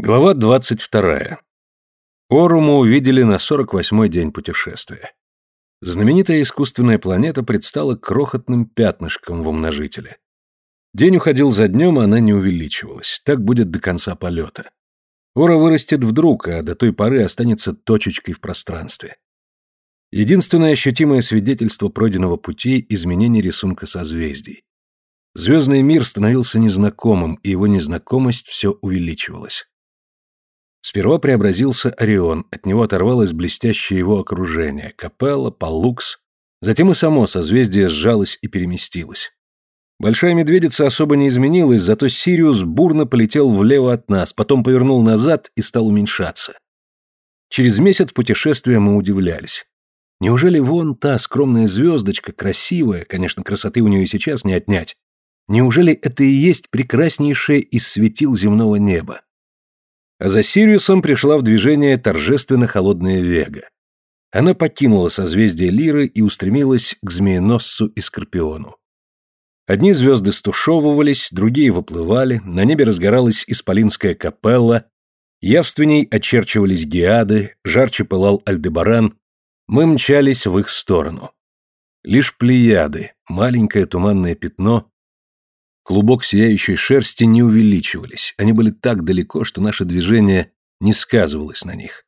Глава 22. Ору мы увидели на 48-й день путешествия. Знаменитая искусственная планета предстала крохотным пятнышком в умножителе. День уходил за днем, а она не увеличивалась. Так будет до конца полета. Ора вырастет вдруг, а до той поры останется точечкой в пространстве. Единственное ощутимое свидетельство пройденного пути – изменение рисунка созвездий. Звездный мир становился незнакомым, и его незнакомость все увеличивалась. Сперва преобразился Орион, от него оторвалось блестящее его окружение, Капелла, Паллукс, затем и само созвездие сжалось и переместилось. Большая медведица особо не изменилась, зато Сириус бурно полетел влево от нас, потом повернул назад и стал уменьшаться. Через месяц путешествия мы удивлялись. Неужели вон та скромная звездочка, красивая, конечно, красоты у нее и сейчас не отнять, неужели это и есть прекраснейшее из светил земного неба? А за Сириусом пришла в движение торжественно холодная Вега. Она покинула созвездие Лиры и устремилась к Змееносцу и Скорпиону. Одни звезды стушевывались, другие выплывали, на небе разгоралась исполинская капелла, явственней очерчивались геады, жарче пылал Альдебаран, мы мчались в их сторону. Лишь плеяды, маленькое туманное пятно, Клубок сияющей шерсти не увеличивались, они были так далеко, что наше движение не сказывалось на них.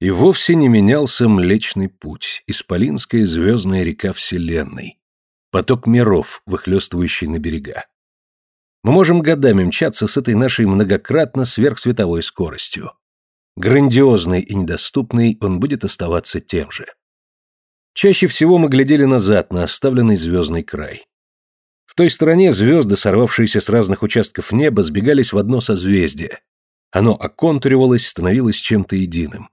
И вовсе не менялся Млечный Путь, исполинская звездная река Вселенной, поток миров, выхлестывающий на берега. Мы можем годами мчаться с этой нашей многократно сверхсветовой скоростью. Грандиозный и недоступный он будет оставаться тем же. Чаще всего мы глядели назад на оставленный звездный край. В той стороне звезды, сорвавшиеся с разных участков неба, сбегались в одно созвездие. Оно оконтуривалось, становилось чем-то единым.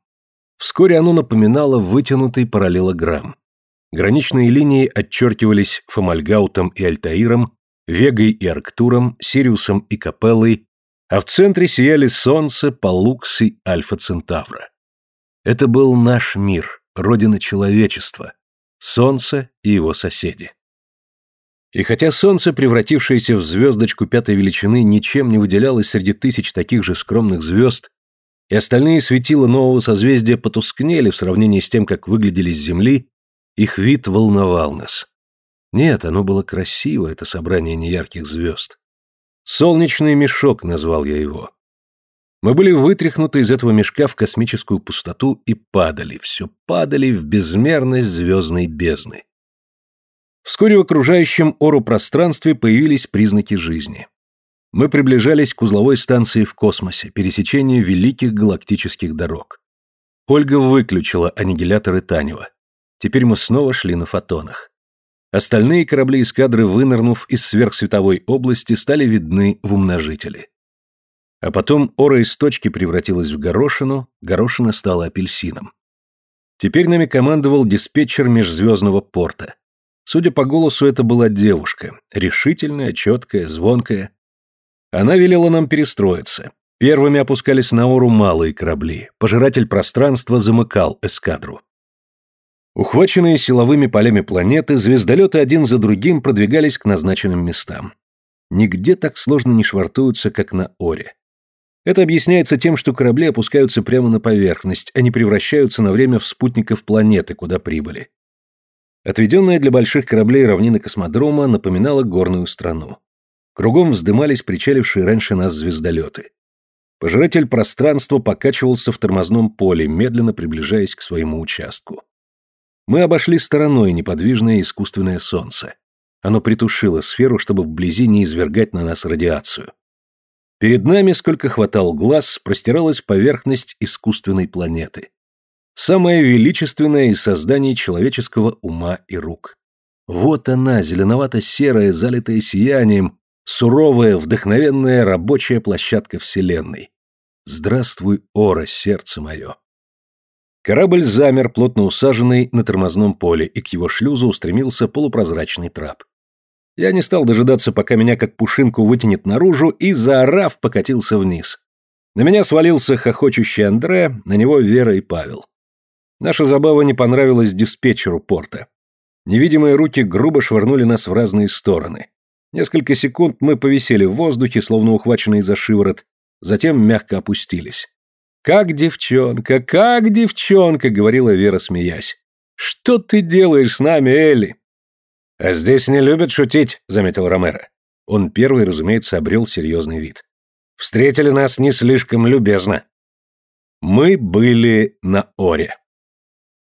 Вскоре оно напоминало вытянутый параллелограмм. Граничные линии отчеркивались Фомальгаутом и Альтаиром, Вегой и Арктуром, Сириусом и Капеллой, а в центре сияли Солнце, Палукс и Альфа Центавра. Это был наш мир, родина человечества, Солнце и его соседи. И хотя Солнце, превратившееся в звездочку пятой величины, ничем не выделялось среди тысяч таких же скромных звезд, и остальные светила нового созвездия потускнели в сравнении с тем, как выглядели с Земли, их вид волновал нас. Нет, оно было красиво, это собрание неярких звезд. «Солнечный мешок» назвал я его. Мы были вытряхнуты из этого мешка в космическую пустоту и падали, все падали в безмерность звездной бездны. Вскоре в окружающем ору пространстве появились признаки жизни. Мы приближались к узловой станции в космосе, пересечению великих галактических дорог. Ольга выключила аннигиляторы Танева. Теперь мы снова шли на фотонах. Остальные корабли эскадры, вынырнув из сверхсветовой области, стали видны в умножителе. А потом ора из точки превратилась в горошину, горошина стала апельсином. Теперь нами командовал диспетчер межзвездного порта. Судя по голосу, это была девушка, решительная, четкая, звонкая. Она велела нам перестроиться. Первыми опускались на ору малые корабли. Пожиратель пространства замыкал эскадру. Ухваченные силовыми полями планеты, звездолеты один за другим продвигались к назначенным местам. Нигде так сложно не швартуются, как на Оре. Это объясняется тем, что корабли опускаются прямо на поверхность, а не превращаются на время в спутников планеты, куда прибыли. Отведенная для больших кораблей равнина космодрома напоминала горную страну. Кругом вздымались причалившие раньше нас звездолеты. Пожиратель пространства покачивался в тормозном поле, медленно приближаясь к своему участку. Мы обошли стороной неподвижное искусственное солнце. Оно притушило сферу, чтобы вблизи не извергать на нас радиацию. Перед нами, сколько хватал глаз, простиралась поверхность искусственной планеты самое величественное из созданий человеческого ума и рук. Вот она, зеленовато-серая, залитая сиянием, суровая, вдохновенная рабочая площадка Вселенной. Здравствуй, Ора, сердце мое. Корабль замер, плотно усаженный на тормозном поле, и к его шлюзу устремился полупрозрачный трап. Я не стал дожидаться, пока меня как пушинку вытянет наружу, и, заорав, покатился вниз. На меня свалился хохочущий Андре, на него Вера и Павел. Наша забава не понравилась диспетчеру порта. Невидимые руки грубо швырнули нас в разные стороны. Несколько секунд мы повисели в воздухе, словно ухваченные за шиворот, затем мягко опустились. «Как девчонка, как девчонка!» — говорила Вера, смеясь. «Что ты делаешь с нами, Элли?» «А здесь не любят шутить», — заметил Ромеро. Он первый, разумеется, обрел серьезный вид. «Встретили нас не слишком любезно». Мы были на Оре.